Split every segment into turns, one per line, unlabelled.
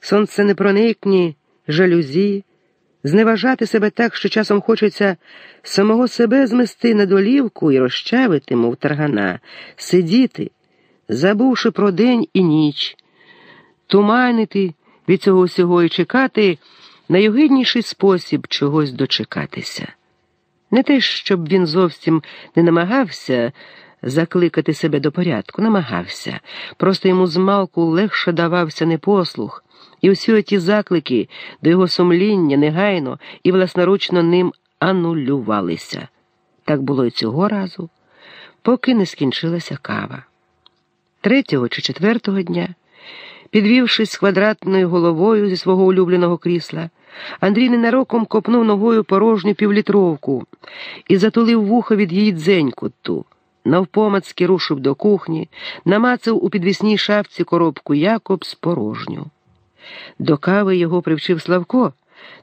сонценепроникні жалюзі, зневажати себе так, що часом хочеться самого себе змести на долівку і розчавити, мов таргана, сидіти, забувши про день і ніч, туманити від цього всього і чекати найогидніший спосіб чогось дочекатися. Не те, щоб він зовсім не намагався закликати себе до порядку, намагався, просто йому змалку легше давався непослух, і усі оті заклики до його сумління негайно і власноручно ним анулювалися. Так було і цього разу, поки не скінчилася кава. Третього чи четвертого дня, підвівшись квадратною головою зі свого улюбленого крісла, Андрій ненароком копнув ногою порожню півлітровку і затулив вухо від її дзенькоту. Навпомацьки рушив до кухні, намацав у підвісній шафці коробку Якобс порожню. До кави його привчив Славко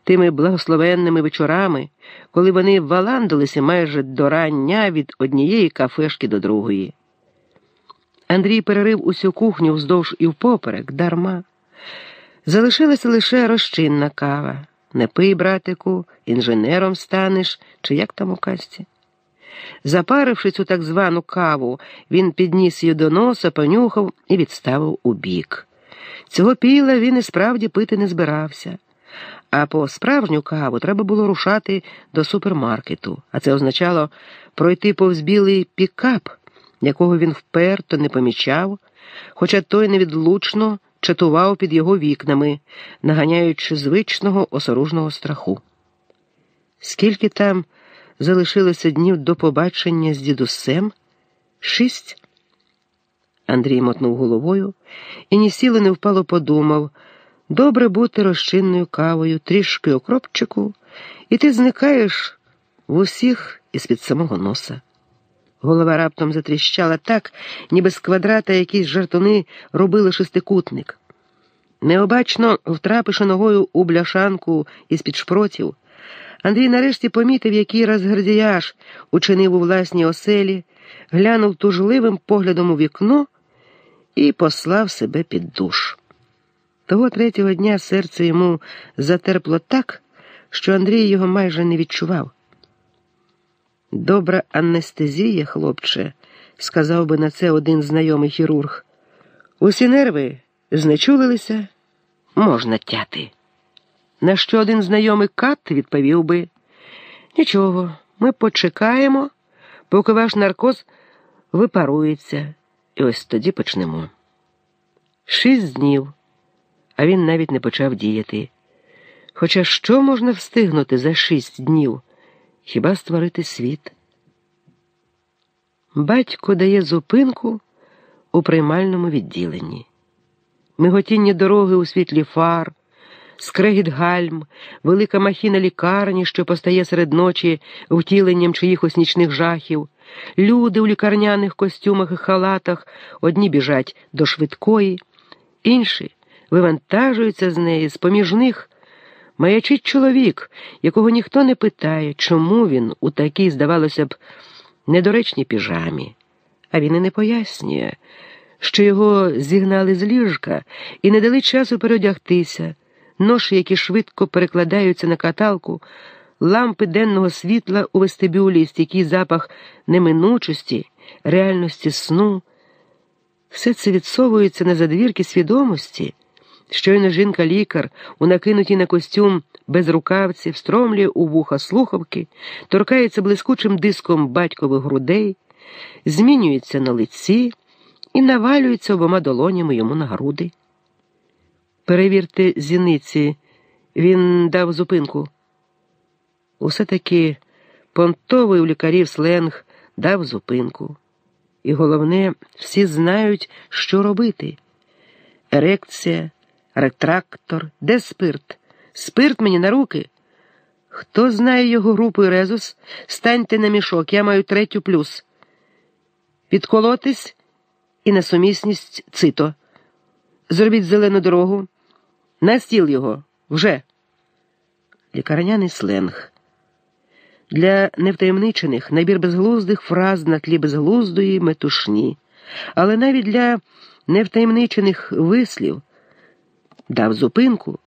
тими благословенними вечорами, коли вони валандилися майже до рання від однієї кафешки до другої. Андрій перерив усю кухню вздовж і впоперек, дарма. Залишилася лише розчинна кава. Не пий, братику, інженером станеш, чи як там у казці. Запаривши цю так звану каву, він підніс її до носа, понюхав і відставив у бік. Цього піла він і справді пити не збирався. А по справжню каву треба було рушати до супермаркету, а це означало пройти повз білий пікап, якого він вперто не помічав, хоча той невідлучно чатував під його вікнами, наганяючи звичного осоружного страху. Скільки там залишилося днів до побачення з дідусем? Шість. Андрій мотнув головою і ні сіло не впало подумав добре бути розчинною кавою, трішки окропчику, і ти зникаєш в усіх із під самого носа. Голова раптом затріщала так, ніби з квадрата якісь жартуни робили шестикутник. Необачно втрапивши ногою у бляшанку із під шпротів, Андрій нарешті помітив, який розгардіяж учинив у власній оселі, глянув тужливим поглядом у вікно і послав себе під душ. Того третього дня серце йому затерпло так, що Андрій його майже не відчував. Добра анестезія, хлопче, сказав би на це один знайомий хірург. Усі нерви знечулилися, можна тяти. На що один знайомий кат відповів би нічого, ми почекаємо, поки ваш наркоз випарується, і ось тоді почнемо. Шість днів, а він навіть не почав діяти. Хоча що можна встигнути за шість днів? Хіба створити світ? Батько дає зупинку у приймальному відділенні. Миготіння дороги у світлі фар, скрегіт гальм, велика махіна лікарні, що постає серед ночі втіленням чиїхось нічних жахів, люди у лікарняних костюмах і халатах одні біжать до швидкої, інші вивантажуються з неї з поміж них. Маячить чоловік, якого ніхто не питає, чому він у такій, здавалося б, недоречній піжамі, а він і не пояснює, що його зігнали з ліжка і не дали часу переодягтися, ноші, які швидко перекладаються на каталку, лампи денного світла у вестибюлі, стійкий запах неминучості, реальності сну. Все це відсовується на задвірки свідомості. Щойно жінка-лікар, у накинутій на костюм без рукавці, встромлює у вуха слухавки, торкається блискучим диском батькових грудей, змінюється на лиці і навалюється обома долонями йому на груди. Перевірте зіниці, він дав зупинку. Усе таки понтовий у лікарів сленг дав зупинку. І головне, всі знають, що робити. Ерекція ретрактор, де спирт? Спирт мені на руки. Хто знає його групу і резус, станьте на мішок, я маю третю плюс. Підколотись і на сумісність цито. Зробіть зелену дорогу. На стіл його вже. Лікарняний сленг. Для невтаємничених набір безглуздих фраз на тлі безглуздої метушні, але навіть для невтаємничених вислів. дав зупинку.